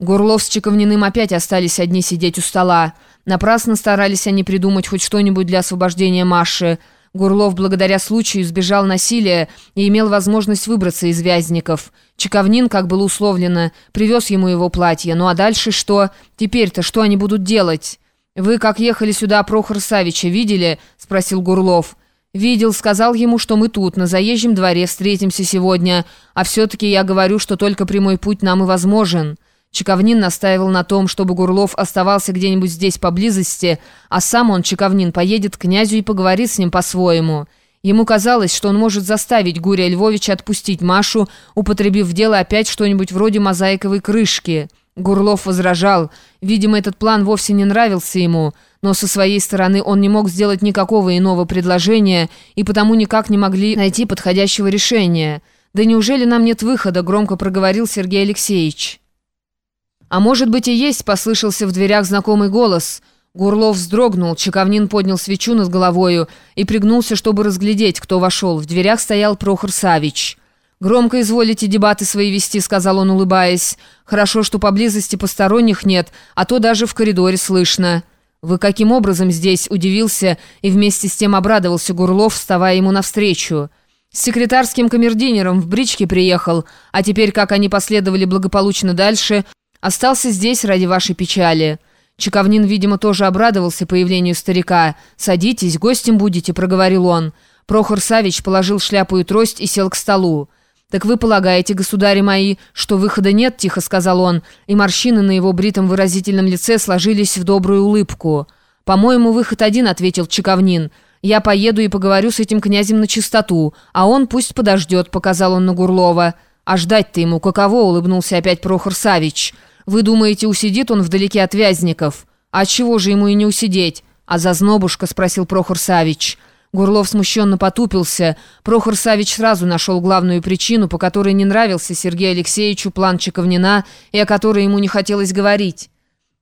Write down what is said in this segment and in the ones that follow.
Гурлов с Чековниным опять остались одни сидеть у стола. Напрасно старались они придумать хоть что-нибудь для освобождения Маши. Гурлов благодаря случаю избежал насилия и имел возможность выбраться из Вязников. Чековнин, как было условлено, привез ему его платье. Ну а дальше что? Теперь-то что они будут делать? «Вы, как ехали сюда, Прохор Савича, видели?» – спросил Гурлов. «Видел, сказал ему, что мы тут, на заезжем дворе, встретимся сегодня. А все-таки я говорю, что только прямой путь нам и возможен». Чековнин настаивал на том, чтобы Гурлов оставался где-нибудь здесь поблизости, а сам он, Чековнин, поедет к князю и поговорит с ним по-своему. Ему казалось, что он может заставить Гурия Львовича отпустить Машу, употребив в дело опять что-нибудь вроде мозаиковой крышки. Гурлов возражал. Видимо, этот план вовсе не нравился ему, но со своей стороны он не мог сделать никакого иного предложения и потому никак не могли найти подходящего решения. «Да неужели нам нет выхода?» – громко проговорил Сергей Алексеевич. «А может быть и есть», — послышался в дверях знакомый голос. Гурлов вздрогнул, Чековнин поднял свечу над головою и пригнулся, чтобы разглядеть, кто вошел. В дверях стоял Прохор Савич. «Громко изволите дебаты свои вести», — сказал он, улыбаясь. «Хорошо, что поблизости посторонних нет, а то даже в коридоре слышно». «Вы каким образом здесь?» — удивился и вместе с тем обрадовался Гурлов, вставая ему навстречу. «С секретарским камердинером в бричке приехал, а теперь, как они последовали благополучно дальше, Остался здесь ради вашей печали». Чековнин, видимо, тоже обрадовался появлению старика. «Садитесь, гостем будете», — проговорил он. Прохор Савич положил шляпу и трость и сел к столу. «Так вы полагаете, государи мои, что выхода нет?» — тихо сказал он, и морщины на его бритом выразительном лице сложились в добрую улыбку. «По-моему, выход один», — ответил Чековнин. «Я поеду и поговорю с этим князем на чистоту, а он пусть подождет», — показал он на Гурлова. «А ждать-то ему каково?» — улыбнулся опять Прохор Савич. Вы думаете, усидит он вдалеке от Вязников? А чего же ему и не усидеть? А зазнобушка, спросил Прохор Савич. Гурлов смущенно потупился. Прохор Савич сразу нашел главную причину, по которой не нравился Сергею Алексеевичу план Чековнина и о которой ему не хотелось говорить.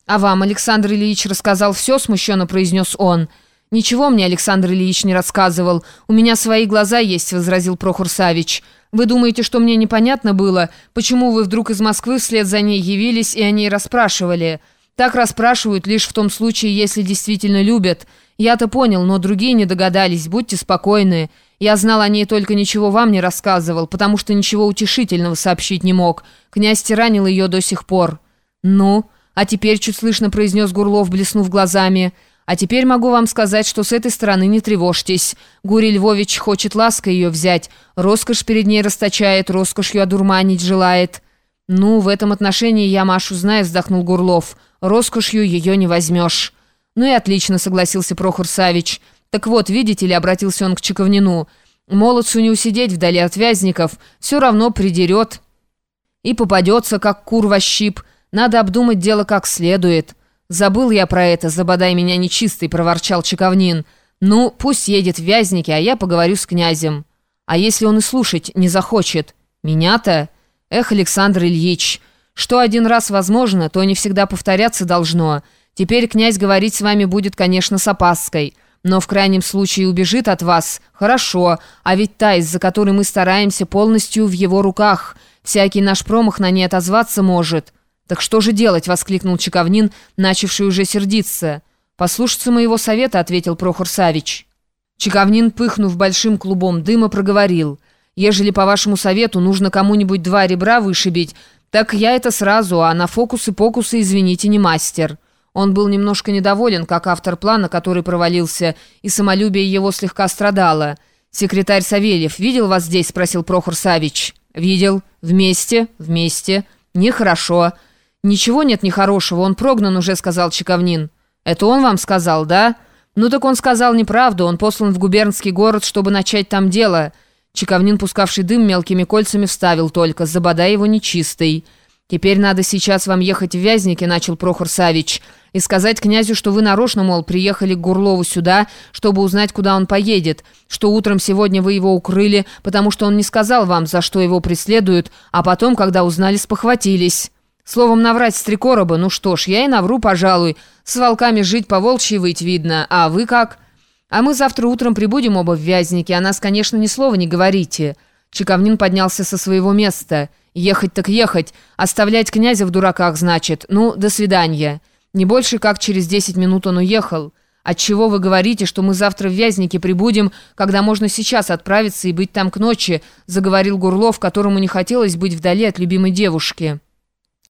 «А вам Александр Ильич рассказал все?» – смущенно произнес он. «Ничего мне Александр Ильич не рассказывал. У меня свои глаза есть», – возразил Прохор Савич. Вы думаете, что мне непонятно было, почему вы вдруг из Москвы вслед за ней явились и о ней расспрашивали? Так расспрашивают лишь в том случае, если действительно любят. Я-то понял, но другие не догадались, будьте спокойны. Я знал о ней, только ничего вам не рассказывал, потому что ничего утешительного сообщить не мог. Князь тиранил ее до сих пор». «Ну?» А теперь чуть слышно произнес Гурлов, блеснув глазами – а теперь могу вам сказать, что с этой стороны не тревожьтесь. Гурий Львович хочет лаской ее взять. Роскошь перед ней расточает, роскошью одурманить желает. Ну, в этом отношении я Машу знаю, вздохнул Гурлов. Роскошью ее не возьмешь. Ну и отлично, согласился Прохор Савич. Так вот, видите ли, обратился он к Чековнину. Молодцу не усидеть вдали от вязников, все равно придерет. И попадется, как кур во щип. Надо обдумать дело как следует. «Забыл я про это, забодай меня нечистый», — проворчал Чековнин. «Ну, пусть едет в Вязники, а я поговорю с князем. А если он и слушать не захочет? Меня-то? Эх, Александр Ильич, что один раз возможно, то не всегда повторяться должно. Теперь князь говорить с вами будет, конечно, с опаской». Но в крайнем случае убежит от вас. Хорошо, а ведь та, из-за которой мы стараемся, полностью в его руках. Всякий наш промах на ней отозваться может. «Так что же делать?» — воскликнул Чековнин, начавший уже сердиться. «Послушаться моего совета», — ответил Прохор Савич. Чековнин, пыхнув большим клубом дыма, проговорил. «Ежели по вашему совету нужно кому-нибудь два ребра вышибить, так я это сразу, а на фокусы-покусы, извините, не мастер». Он был немножко недоволен, как автор плана, который провалился, и самолюбие его слегка страдало. «Секретарь Савельев видел вас здесь?» — спросил Прохор Савич. «Видел. Вместе. Вместе. Нехорошо». «Ничего нет нехорошего, он прогнан уже», — сказал Чековнин. «Это он вам сказал, да?» «Ну так он сказал неправду, он послан в губернский город, чтобы начать там дело». Чековнин, пускавший дым мелкими кольцами, вставил только, забодай его нечистый. «Теперь надо сейчас вам ехать в Вязники», — начал Прохор Савич, «и сказать князю, что вы нарочно, мол, приехали к Гурлову сюда, чтобы узнать, куда он поедет, что утром сегодня вы его укрыли, потому что он не сказал вам, за что его преследуют, а потом, когда узнали, спохватились». Словом, наврать с три короба, ну что ж, я и навру, пожалуй. С волками жить по волчьи выть видно. А вы как? А мы завтра утром прибудем оба в Вязники, а нас, конечно, ни слова не говорите». Чековнин поднялся со своего места. Ехать так ехать. Оставлять князя в дураках, значит. Ну, до свидания. Не больше, как через десять минут он уехал. Отчего вы говорите, что мы завтра в Вязники прибудем, когда можно сейчас отправиться и быть там к ночи?» заговорил Гурлов, которому не хотелось быть вдали от любимой девушки.